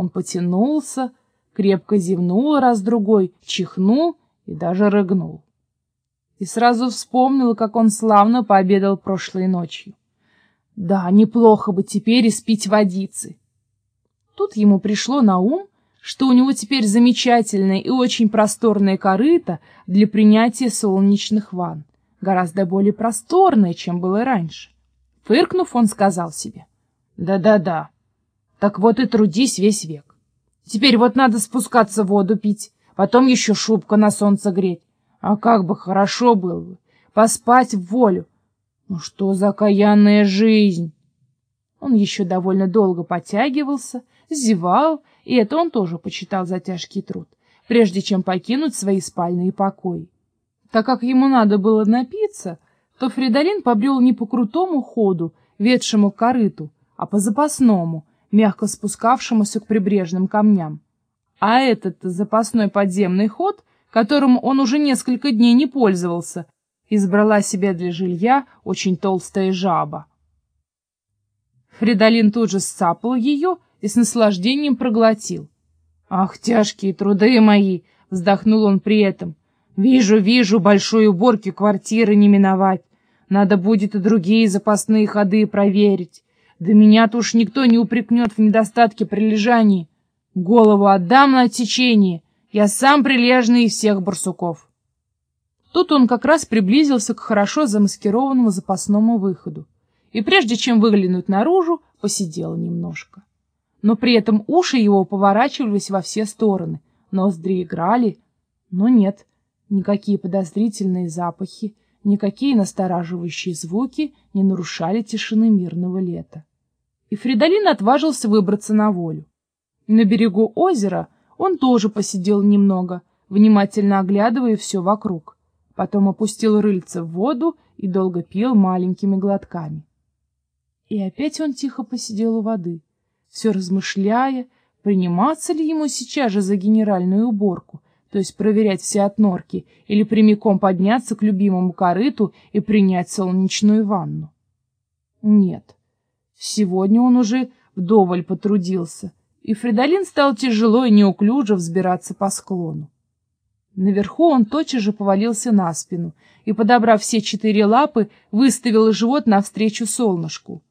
Он потянулся, крепко зевнул раз-другой, чихнул и даже рыгнул. И сразу вспомнил, как он славно пообедал прошлой ночью. Да, неплохо бы теперь испить водицы. Тут ему пришло на ум, что у него теперь замечательное и очень просторное корыто для принятия солнечных ванн, гораздо более просторное, чем было раньше. Фыркнув, он сказал себе, «Да-да-да, так вот и трудись весь век. Теперь вот надо спускаться воду пить, потом еще шубка на солнце греть. А как бы хорошо было бы поспать в волю. Ну что за каянная жизнь!» Он еще довольно долго потягивался, зевал, и это он тоже почитал за тяжкий труд, прежде чем покинуть свои спальные покои. Так как ему надо было напиться, то Фридолин побрел не по крутому ходу, ведшему к корыту, а по запасному, мягко спускавшемуся к прибрежным камням. А этот запасной подземный ход, которым он уже несколько дней не пользовался, избрала себе для жилья очень толстая жаба. Фридолин тут же сцапал ее и с наслаждением проглотил. «Ах, тяжкие труды мои!» — вздохнул он при этом. «Вижу, вижу, большой уборки квартиры не миновать. Надо будет и другие запасные ходы проверить. Да меня-то уж никто не упрекнет в недостатке прилежания. Голову отдам на отсечение. Я сам прилежный из всех барсуков». Тут он как раз приблизился к хорошо замаскированному запасному выходу и прежде чем выглянуть наружу, посидел немножко. Но при этом уши его поворачивались во все стороны, ноздри играли, но нет, никакие подозрительные запахи, никакие настораживающие звуки не нарушали тишины мирного лета. И Фридолин отважился выбраться на волю. На берегу озера он тоже посидел немного, внимательно оглядывая все вокруг. Потом опустил рыльце в воду и долго пил маленькими глотками. И опять он тихо посидел у воды, все размышляя, приниматься ли ему сейчас же за генеральную уборку, то есть проверять все отнорки, или прямиком подняться к любимому корыту и принять солнечную ванну. Нет, сегодня он уже вдоволь потрудился, и Фридолин стал тяжело и неуклюже взбираться по склону. Наверху он тотчас же повалился на спину и, подобрав все четыре лапы, выставил живот навстречу солнышку.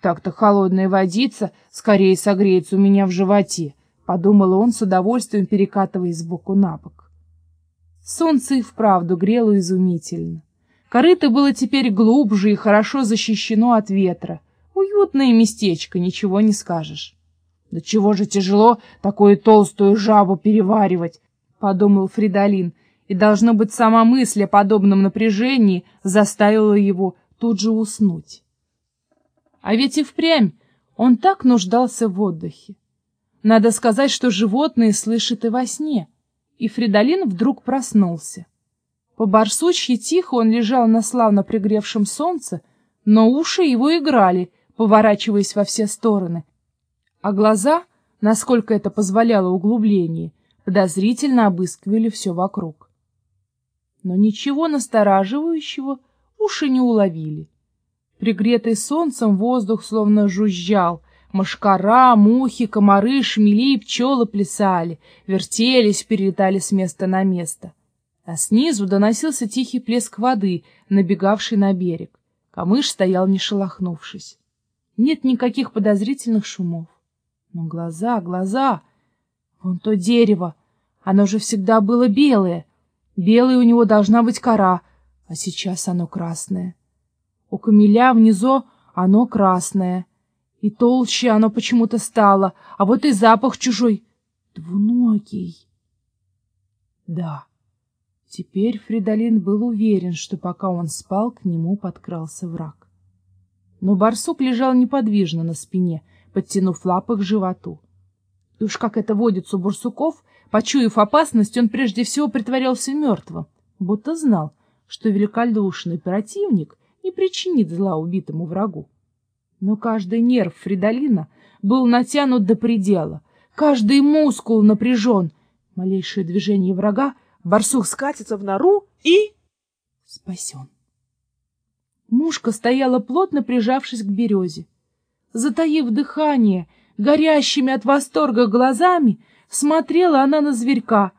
Так-то холодная водица скорее согреется у меня в животе, подумал он с удовольствием, перекатываясь сбоку на бок. Солнце и вправду грело изумительно. Корыто было теперь глубже и хорошо защищено от ветра. Уютное местечко, ничего не скажешь. Да чего же тяжело такую толстую жабу переваривать, подумал Фридолин, и должно быть сама мысль о подобном напряжении заставила его тут же уснуть. А ведь и впрямь он так нуждался в отдыхе. Надо сказать, что животные слышат и во сне. И Фридолин вдруг проснулся. По барсучьи тихо он лежал на славно пригревшем солнце, но уши его играли, поворачиваясь во все стороны, а глаза, насколько это позволяло углубление, подозрительно обыскивали все вокруг. Но ничего настораживающего уши не уловили. Пригретый солнцем воздух словно жужжал. Мошкара, мухи, комары, шмели и пчелы плясали, вертелись, перелетали с места на место. А снизу доносился тихий плеск воды, набегавший на берег. Камыш стоял, не шелохнувшись. Нет никаких подозрительных шумов. Но глаза, глаза... Вон то дерево. Оно же всегда было белое. Белое у него должна быть кора, а сейчас оно красное. У камеля внизу оно красное, и толще оно почему-то стало, а вот и запах чужой, двуногий. Да, теперь Фридолин был уверен, что пока он спал, к нему подкрался враг. Но барсук лежал неподвижно на спине, подтянув лапы к животу. И уж как это водится у барсуков, почуяв опасность, он прежде всего притворялся мертвым, будто знал, что великодушный противник не причинит зла убитому врагу. Но каждый нерв Фридолина был натянут до предела, каждый мускул напряжен. Малейшее движение врага, барсук скатится в нору и... спасен. Мушка стояла плотно прижавшись к березе. Затаив дыхание, Горящими от восторга глазами смотрела она на зверька,